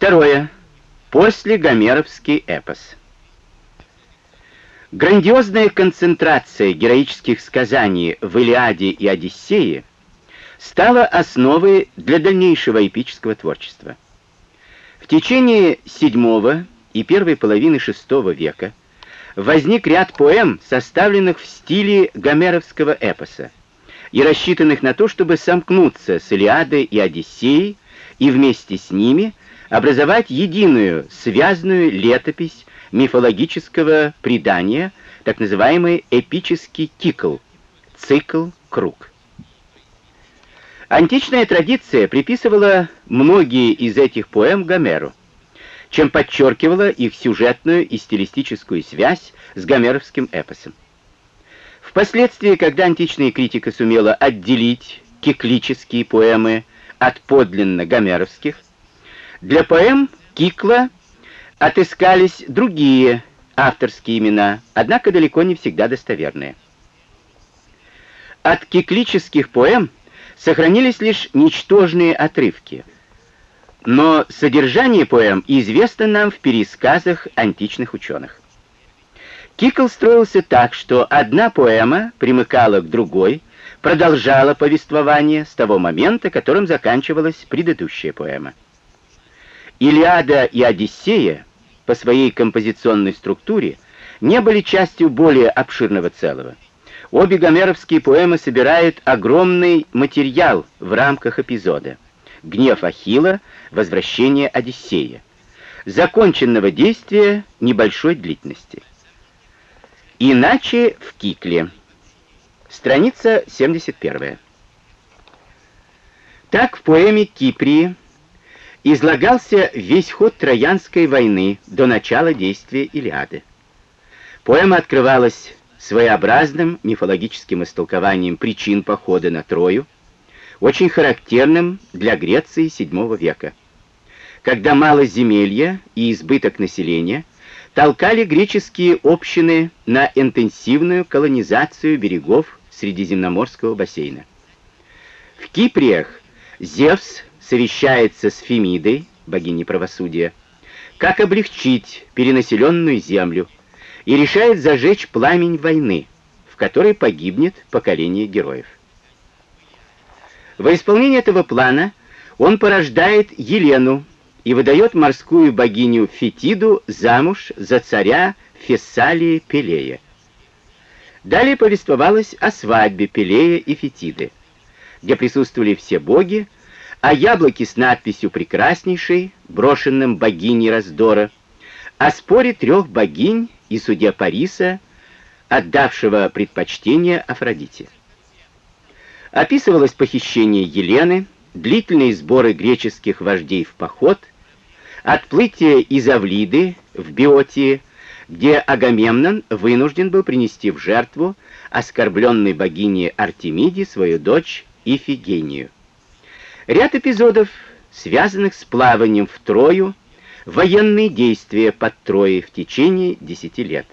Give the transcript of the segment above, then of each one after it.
Второе. После Гомеровский эпос. Грандиозная концентрация героических сказаний в Илиаде и Одиссее стала основой для дальнейшего эпического творчества. В течение VII и первой половины VI века возник ряд поэм, составленных в стиле гомеровского эпоса и рассчитанных на то, чтобы сомкнуться с Илиадой и Одиссеей и вместе с ними образовать единую связанную летопись мифологического предания, так называемый эпический кикл, цикл-круг. Античная традиция приписывала многие из этих поэм Гомеру, чем подчеркивала их сюжетную и стилистическую связь с гомеровским эпосом. Впоследствии, когда античная критика сумела отделить киклические поэмы от подлинно гомеровских, для поэм Кикла отыскались другие авторские имена, однако далеко не всегда достоверные. От киклических поэм сохранились лишь ничтожные отрывки, но содержание поэм известно нам в пересказах античных ученых. Кикл строился так, что одна поэма примыкала к другой, продолжала повествование с того момента, которым заканчивалась предыдущая поэма. Илиада и Одиссея по своей композиционной структуре не были частью более обширного целого. Обе гомеровские поэмы собирают огромный материал в рамках эпизода. Гнев Ахилла, возвращение Одиссея. Законченного действия небольшой длительности. Иначе в Кикле. Страница 71. Так в поэме «Киприи» излагался весь ход Троянской войны до начала действия Илиады. Поэма открывалась своеобразным мифологическим истолкованием причин похода на Трою, очень характерным для Греции VII века, когда малоземелье и избыток населения толкали греческие общины на интенсивную колонизацию берегов Средиземноморского бассейна. В Киприях Зевс совещается с Фемидой, богиней правосудия, как облегчить перенаселенную землю, и решает зажечь пламень войны, в которой погибнет поколение героев. Во исполнение этого плана он порождает Елену, и выдает морскую богиню Фетиду замуж за царя Фессалии Пелея. Далее повествовалось о свадьбе Пелея и Фетиды, где присутствовали все боги, о яблоке с надписью «Прекраснейшей», брошенном богиней раздора, о споре трех богинь и судья Париса, отдавшего предпочтение Афродите. Описывалось похищение Елены, длительные сборы греческих вождей в поход, отплытие из Авлиды в Биотии, где Агамемнон вынужден был принести в жертву оскорбленной богине Артемиде свою дочь Ифигению. Ряд эпизодов, связанных с плаванием в Трою, военные действия под Троей в течение десяти лет.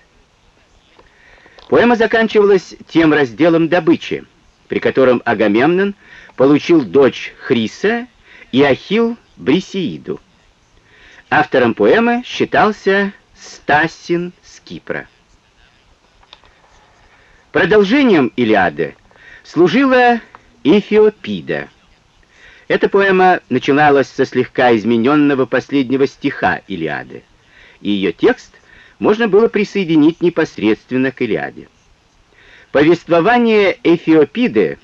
Поэма заканчивалась тем разделом добычи, при котором Агамемнон получил дочь Хриса и Ахилл Брисеиду. Автором поэмы считался Стасин с Кипра. Продолжением Илиады служила Эфиопида. Эта поэма начиналась со слегка измененного последнего стиха Илиады, и ее текст можно было присоединить непосредственно к Илиаде. Повествование Эфиопиды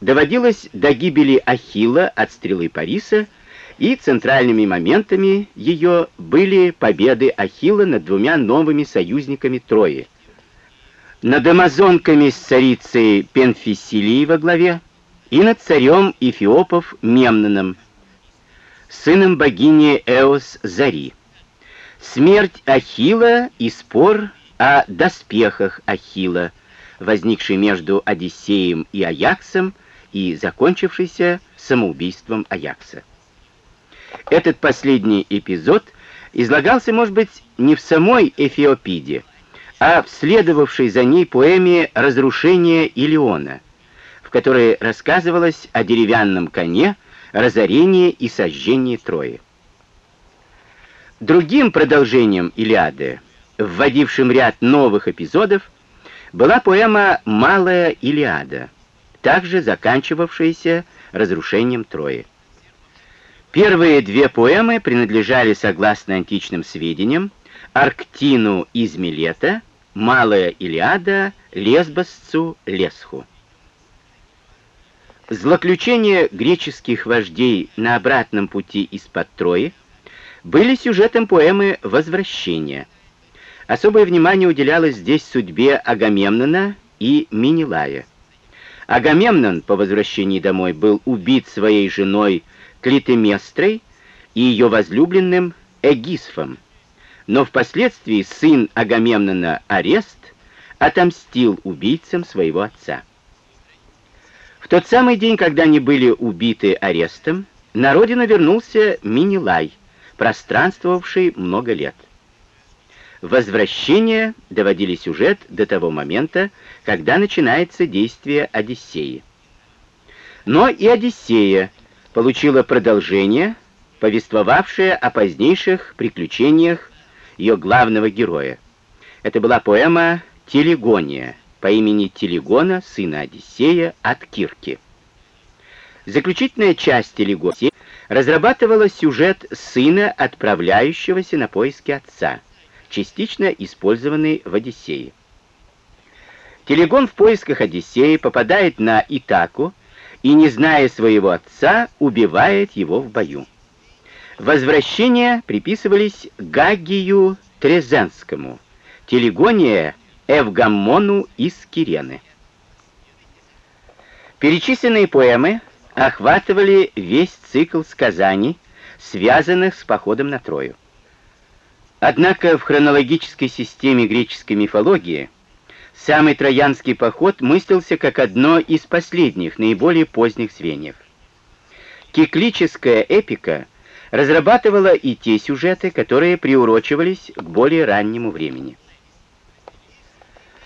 доводилось до гибели Ахилла от стрелы Париса и центральными моментами ее были победы Ахилла над двумя новыми союзниками Трои. Над амазонками с царицей Пенфисилией во главе и над царем Эфиопов Мемноном, сыном богини Эос Зари. Смерть Ахилла и спор о доспехах Ахилла, возникший между Одиссеем и Аяксом и закончившийся самоубийством Аякса. Этот последний эпизод излагался, может быть, не в самой Эфиопиде, а в следовавшей за ней поэме «Разрушение Илиона», которой рассказывалось о деревянном коне, разорении и сожжении Трои. Другим продолжением Илиады, вводившим ряд новых эпизодов, была поэма «Малая Илиада», также заканчивавшаяся разрушением Трои. Первые две поэмы принадлежали, согласно античным сведениям, Арктину из Милета, Малая Илиада, Лесбосцу Лесху. Злоключения греческих вождей на обратном пути из-под Трои были сюжетом поэмы «Возвращение». Особое внимание уделялось здесь судьбе Агамемнона и Минилая. Агамемнон по возвращении домой был убит своей женой Клитеместрой и ее возлюбленным Эгисфом, но впоследствии сын Агамемнона Арест отомстил убийцам своего отца. В тот самый день, когда они были убиты Арестом, на родину вернулся Минилай, пространствовавший много лет. Возвращение доводили сюжет до того момента, когда начинается действие Одиссеи. Но и Одиссея получила продолжение, повествовавшее о позднейших приключениях ее главного героя. Это была поэма «Телегония» по имени Телегона, сына Одиссея, от Кирки. Заключительная часть Телегонии разрабатывала сюжет сына, отправляющегося на поиски отца, частично использованный в «Одиссее». Телегон в поисках Одиссея попадает на Итаку и, не зная своего отца, убивает его в бою. Возвращения приписывались Гагию Трезенскому, Телегония Эвгаммону из Кирены. Перечисленные поэмы охватывали весь цикл сказаний, связанных с походом на Трою. Однако в хронологической системе греческой мифологии самый Троянский поход мыслился как одно из последних, наиболее поздних звеньев. Киклическая эпика разрабатывала и те сюжеты, которые приурочивались к более раннему времени.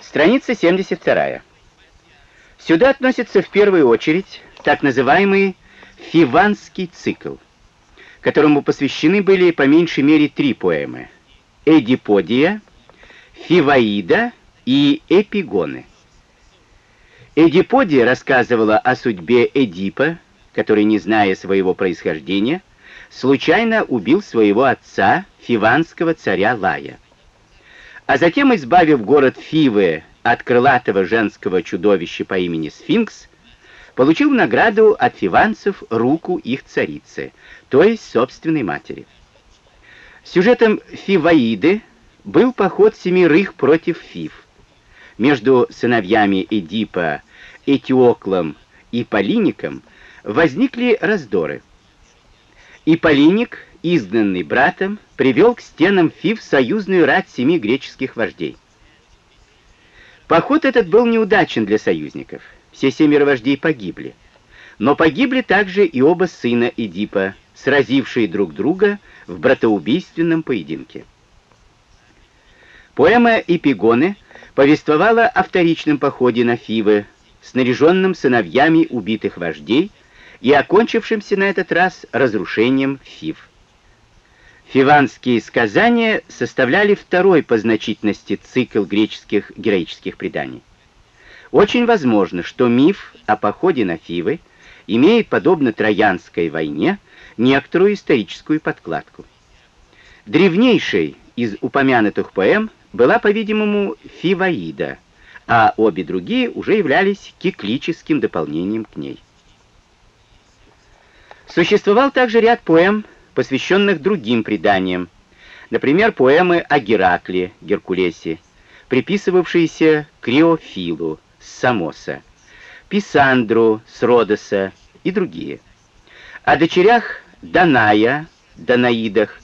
Страница 72. Сюда относится в первую очередь так называемый Фиванский цикл, которому посвящены были по меньшей мере три поэмы «Эдиподия», «Фиваида» и «Эпигоны». Эдиподия рассказывала о судьбе Эдипа, который, не зная своего происхождения, случайно убил своего отца, фиванского царя Лая. А затем, избавив город Фивы от крылатого женского чудовища по имени Сфинкс, получил награду от фиванцев руку их царицы, то есть собственной матери. Сюжетом Фиваиды был поход семерых против Фив. Между сыновьями Эдипа, Этиоклом и Полиником возникли раздоры. И Полиник, изгнанный братом, привел к стенам Фив союзную рать семи греческих вождей. Поход этот был неудачен для союзников — все семеро вождей погибли. Но погибли также и оба сына Эдипа, сразившие друг друга в братоубийственном поединке. Поэма «Эпигоны» повествовала о вторичном походе на Фивы, снаряженном сыновьями убитых вождей и окончившимся на этот раз разрушением Фив. Фиванские сказания составляли второй по значительности цикл греческих героических преданий. Очень возможно, что миф о походе на Фивы имеет, подобно Троянской войне, некоторую историческую подкладку. Древнейшей из упомянутых поэм была, по-видимому, Фиваида, а обе другие уже являлись киклическим дополнением к ней. Существовал также ряд поэм, посвященных другим преданиям, например, поэмы о Геракле, Геркулесе, приписывавшиеся Криофилу, Самоса, Писандру с Родоса и другие. О дочерях Даная, Данаидах,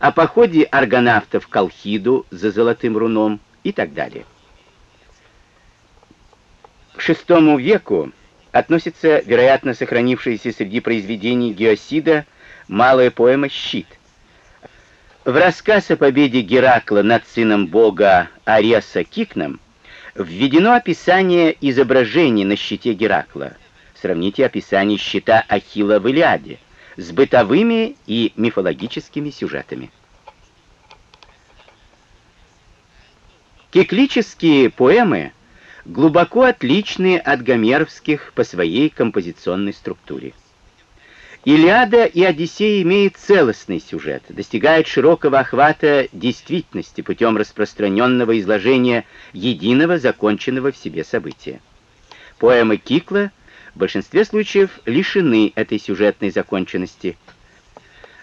о походе аргонавтов к Алхиду за золотым руном и так далее. К VI веку относится, вероятно, сохранившаяся среди произведений Геосида малая поэма «Щит». В рассказ о победе Геракла над сыном бога Ареса Кикном введено описание изображений на щите Геракла. Сравните описание щита Ахилла в Илиаде с бытовыми и мифологическими сюжетами. Киклические поэмы глубоко отличны от гомеровских по своей композиционной структуре. Илиада и Одиссея имеют целостный сюжет, достигают широкого охвата действительности путем распространенного изложения единого, законченного в себе события. Поэмы Кикла в большинстве случаев лишены этой сюжетной законченности.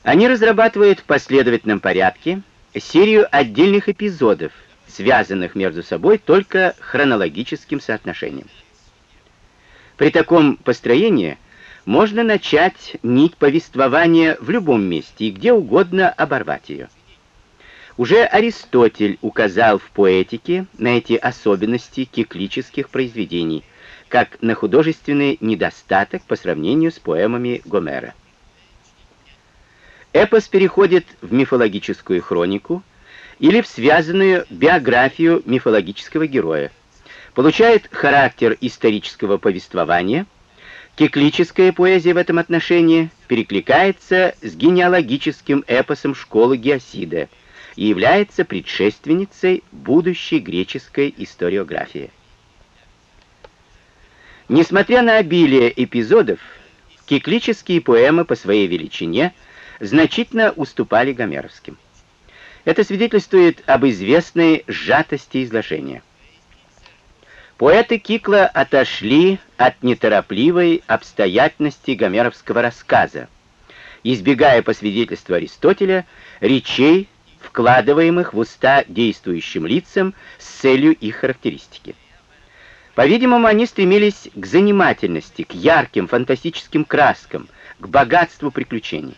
Они разрабатывают в последовательном порядке серию отдельных эпизодов, связанных между собой только хронологическим соотношением. При таком построении можно начать нить повествования в любом месте и где угодно оборвать ее. Уже Аристотель указал в поэтике на эти особенности киклических произведений, как на художественный недостаток по сравнению с поэмами Гомера. Эпос переходит в мифологическую хронику или в связанную биографию мифологического героя, получает характер исторического повествования, киклическая поэзия в этом отношении перекликается с генеалогическим эпосом школы Геосида и является предшественницей будущей греческой историографии. Несмотря на обилие эпизодов, киклические поэмы по своей величине значительно уступали гомеровским. Это свидетельствует об известной сжатости изложения. Поэты Кикла отошли от неторопливой обстоятельности гомеровского рассказа, избегая, по свидетельству Аристотеля, речей, вкладываемых в уста действующим лицам с целью их характеристики. По-видимому, они стремились к занимательности, к ярким фантастическим краскам, к богатству приключений.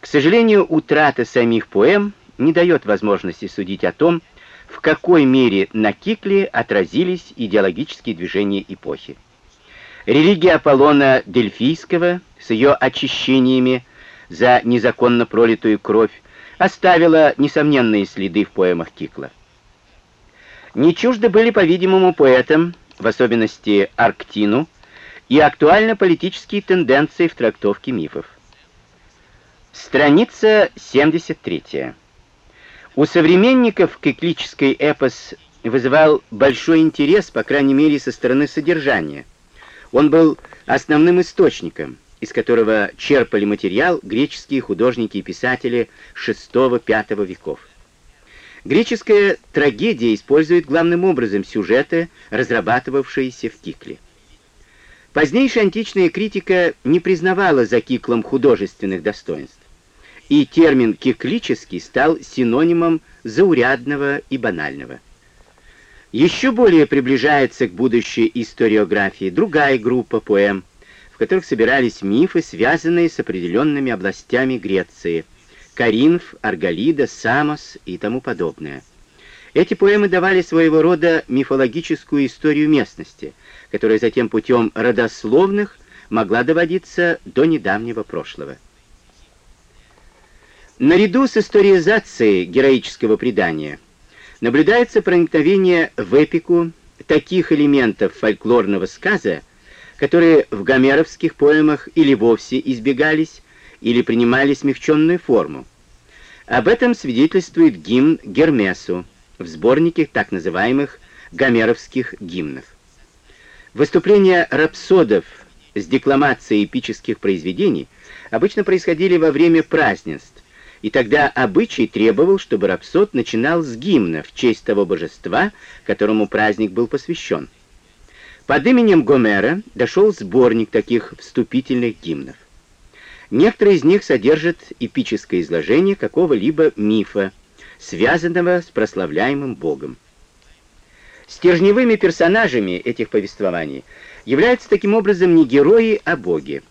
К сожалению, утрата самих поэм не дает возможности судить о том, в какой мере на Кикле отразились идеологические движения эпохи. Религия Аполлона Дельфийского с ее очищениями за незаконно пролитую кровь оставила несомненные следы в поэмах Кикла. Не чужды были, по-видимому, поэтам, в особенности Арктину, и актуально-политические тенденции в трактовке мифов. Страница 73. У современников киклический эпос вызывал большой интерес, по крайней мере, со стороны содержания. Он был основным источником, из которого черпали материал греческие художники и писатели VI-V веков. Греческая трагедия использует главным образом сюжеты, разрабатывавшиеся в Кикле. Позднейшая античная критика не признавала за Киклом художественных достоинств и термин «киклический» стал синонимом заурядного и банального. Еще более приближается к будущей историографии другая группа поэм, в которых собирались мифы, связанные с определенными областями Греции – Каринф, Арголида, Самос и тому подобное. Эти поэмы давали своего рода мифологическую историю местности, которая затем путем родословных могла доводиться до недавнего прошлого. Наряду с историизацией героического предания наблюдается проникновение в эпику таких элементов фольклорного сказа, которые в гомеровских поэмах или вовсе избегались, или принимали смягченную форму. Об этом свидетельствует гимн Гермесу в сборнике так называемых гомеровских гимнов. Выступления рапсодов с декламацией эпических произведений обычно происходили во время празднеств, и тогда обычай требовал, чтобы рапсод начинал с гимна в честь того божества, которому праздник был посвящен. Под именем Гомера дошел сборник таких вступительных гимнов. Некоторые из них содержат эпическое изложение какого-либо мифа, связанного с прославляемым богом. Стержневыми персонажами этих повествований являются таким образом не герои, а боги.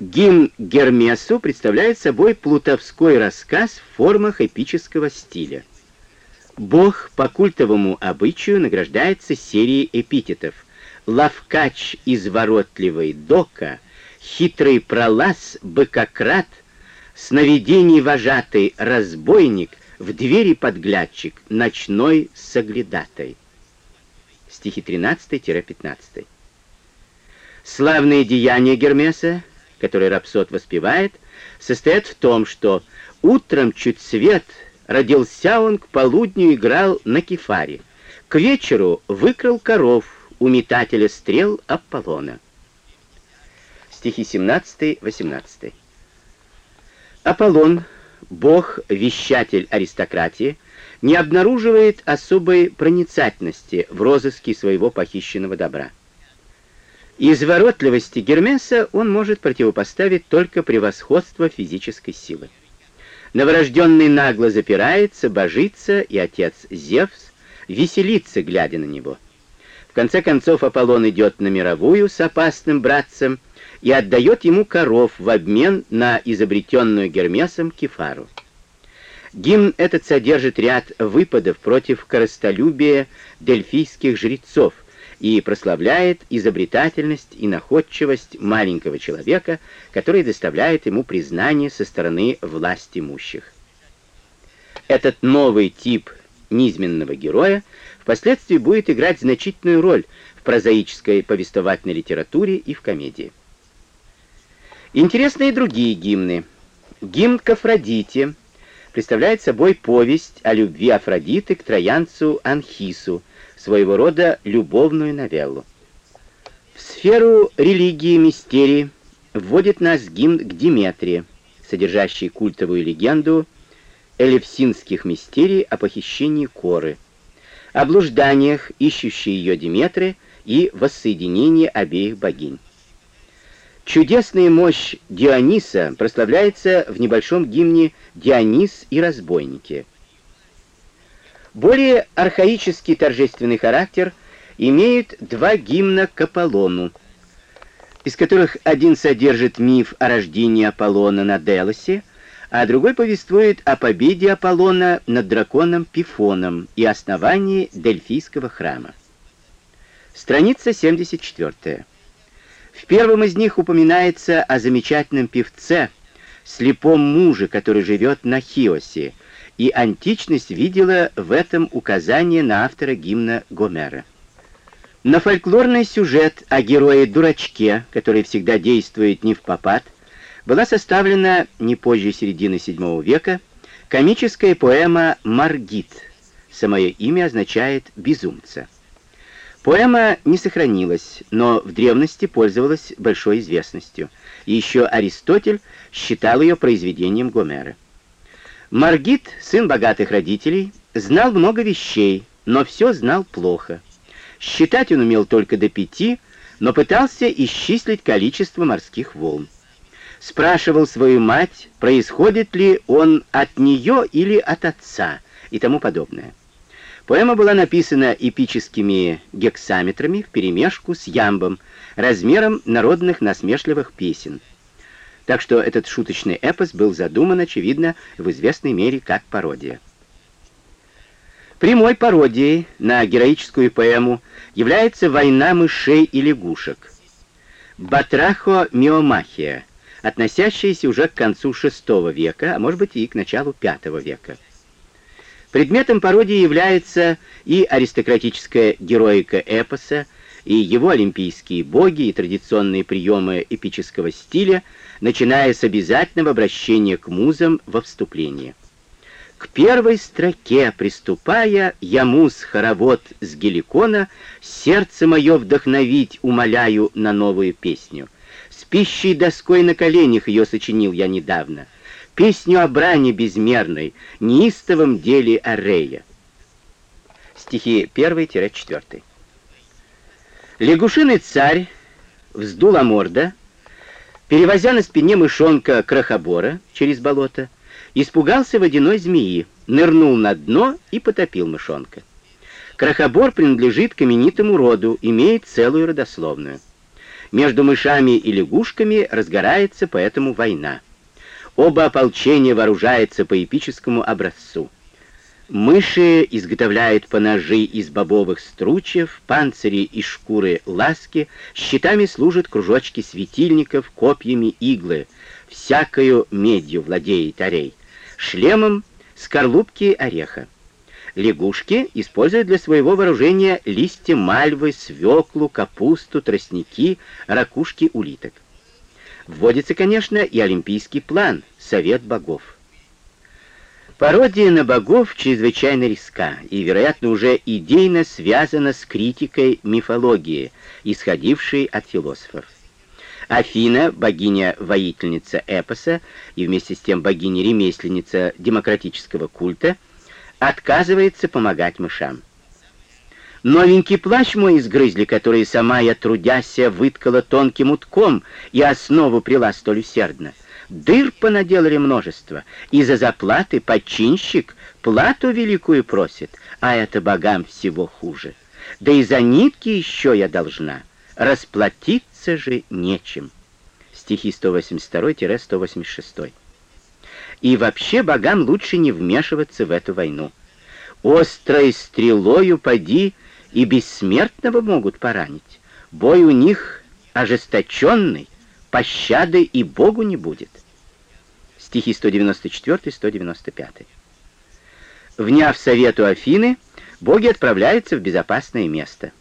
Гимн Гермесу представляет собой плутовской рассказ в формах эпического стиля. Бог по культовому обычаю награждается серией эпитетов. Лавкач изворотливый Дока, хитрый пролаз Быкократ, сновидений вожатый разбойник, в двери подглядчик, ночной соглядатой. Стихи 13-15. Славные деяния Гермеса который рапсод воспевает, состоят в том, что утром чуть свет родился он к полудню играл на кефаре. К вечеру выкрал коров у метателя стрел Аполлона. Стихи 17-18. Аполлон, бог-вещатель аристократии, не обнаруживает особой проницательности в розыске своего похищенного добра. Изворотливости Гермеса он может противопоставить только превосходство физической силы. Новорожденный нагло запирается, божится, и отец Зевс веселится, глядя на него. В конце концов Аполлон идет на мировую с опасным братцем и отдает ему коров в обмен на изобретенную Гермесом кефару. Гимн этот содержит ряд выпадов против коростолюбия дельфийских жрецов и прославляет изобретательность и находчивость маленького человека, который доставляет ему признание со стороны власть имущих. Этот новый тип низменного героя впоследствии будет играть значительную роль в прозаической повествовательной литературе и в комедии. Интересны и другие гимны. Гимн к Афродите представляет собой повесть о любви Афродиты к троянцу Анхису, своего рода любовную новеллу. В сферу религии и мистерии вводит нас гимн к Диметрии, содержащий культовую легенду элевсинских мистерий о похищении Коры, о блужданиях, ищущей ее Диметры и воссоединении обеих богинь. Чудесная мощь Диониса прославляется в небольшом гимне «Дионис и разбойники». Более архаический торжественный характер имеют два гимна к Аполлону, из которых один содержит миф о рождении Аполлона на Делосе, а другой повествует о победе Аполлона над драконом Пифоном и основании Дельфийского храма. Страница 74. В первом из них упоминается о замечательном певце, слепом муже, который живет на Хиосе, и античность видела в этом указание на автора гимна Гомера. На фольклорный сюжет о герое-дурачке, который всегда действует не в попад, была составлена не позже середины VII века комическая поэма «Маргит». Самое имя означает «безумца». Поэма не сохранилась, но в древности пользовалась большой известностью, еще Аристотель считал ее произведением Гомера. Маргит, сын богатых родителей, знал много вещей, но все знал плохо. Считать он умел только до пяти, но пытался исчислить количество морских волн. Спрашивал свою мать, происходит ли он от нее или от отца и тому подобное. Поэма была написана эпическими гексаметрами вперемешку с ямбом, размером народных насмешливых песен. Так что этот шуточный эпос был задуман, очевидно, в известной мере как пародия. Прямой пародией на героическую поэму является «Война мышей и лягушек». Батрахо Миомахия, относящаяся уже к концу VI века, а может быть и к началу V века. Предметом пародии является и аристократическая героика эпоса, и его олимпийские боги, и традиционные приемы эпического стиля, начиная с обязательного обращения к музам во вступлении. К первой строке приступая, я муз хоровод с геликона, сердце мое вдохновить умоляю на новую песню. С пищей доской на коленях ее сочинил я недавно — песню о бране безмерной, неистовом деле Арея. Стихи 1-4. Лягушиный царь вздула морда, перевозя на спине мышонка крохобора через болото, испугался водяной змеи, нырнул на дно и потопил мышонка. Крохобор принадлежит к именитому роду, имеет целую родословную. Между мышами и лягушками разгорается поэтому война. Оба ополчения вооружаются по эпическому образцу. Мыши изготовляют поножи из бобовых стручьев, панцири из шкуры ласки, щитами служат кружочки светильников, копьями иглы, всякою медью владеет орей, шлемом скорлупки ореха. Лягушки используют для своего вооружения листья мальвы, свеклу, капусту, тростники, ракушки улиток. Вводится, конечно, и олимпийский план, совет богов. Пародия на богов чрезвычайно риска и, вероятно, уже идейно связана с критикой мифологии, исходившей от философов. Афина, богиня-воительница эпоса и вместе с тем богиня-ремесленница демократического культа, отказывается помогать мышам. Новенький плащ мой изгрызли, который сама я, трудяся, выткала тонким утком и основу прила столь усердно. Дыр понаделали множество, и за заплаты подчинщик плату великую просит, а это богам всего хуже. Да и за нитки еще я должна, расплатиться же нечем. Стихи 182-186. И вообще богам лучше не вмешиваться в эту войну. Острой стрелою поди и бессмертного могут поранить. Бой у них ожесточенный, пощады и Богу не будет. Стихи 194-195. Вняв совету Афины, боги отправляются в безопасное место.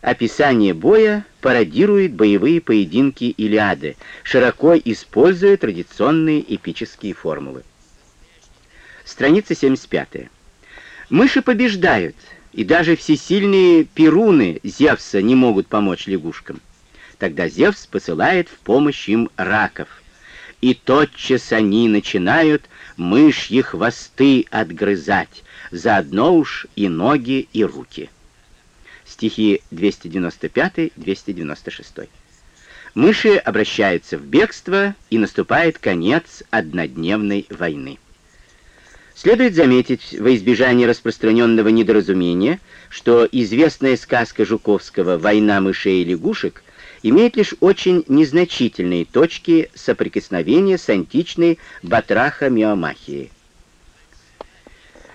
Описание боя пародирует боевые поединки Илиады, широко используя традиционные эпические формулы. Страница 75. Мыши побеждают, и даже всесильные перуны Зевса не могут помочь лягушкам. Тогда Зевс посылает в помощь им раков. И тотчас они начинают мышьи хвосты отгрызать, заодно уж и ноги, и руки. Стихи 295-296. Мыши обращаются в бегство, и наступает конец однодневной войны. Следует заметить, во избежание распространенного недоразумения, что известная сказка Жуковского «Война мышей и лягушек» имеет лишь очень незначительные точки соприкосновения с античной батраха-миомахией.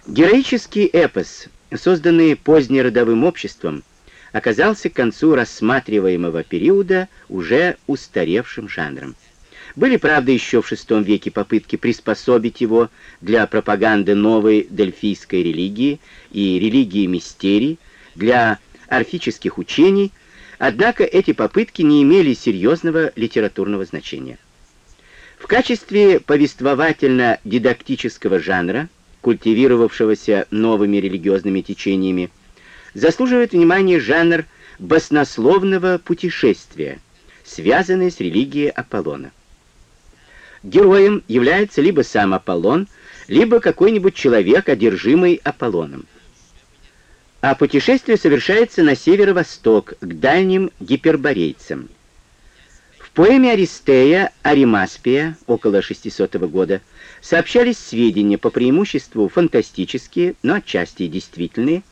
Героический эпос, созданный позднеродовым обществом, оказался к концу рассматриваемого периода уже устаревшим жанром. Были, правда, еще в VI веке попытки приспособить его для пропаганды новой дельфийской религии и религии мистерий, для орфических учений, однако эти попытки не имели серьезного литературного значения. В качестве повествовательно-дидактического жанра, культивировавшегося новыми религиозными течениями, заслуживает внимания жанр баснословного путешествия, связанный с религией Аполлона. Героем является либо сам Аполлон, либо какой-нибудь человек, одержимый Аполлоном. А путешествие совершается на северо-восток, к дальним гиперборейцам. В поэме Аристея «Аримаспия» около 600 года сообщались сведения, по преимуществу фантастические, но отчасти и действительные,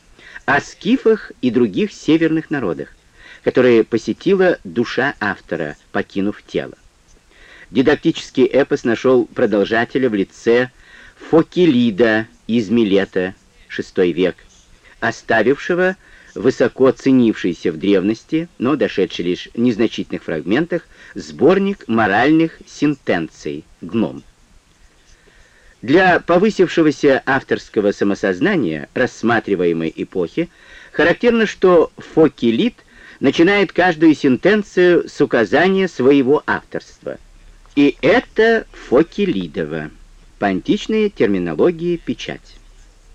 о скифах и других северных народах, которые посетила душа автора, покинув тело. Дидактический эпос нашел продолжателя в лице Фокилида из Милета, VI век, оставившего высоко ценившийся в древности, но дошедший лишь в незначительных фрагментах, сборник моральных сентенций «Гном». Для повысившегося авторского самосознания рассматриваемой эпохи характерно, что Фокилит начинает каждую сентенцию с указания своего авторства – и это Фокелидова, по античной терминологии печать.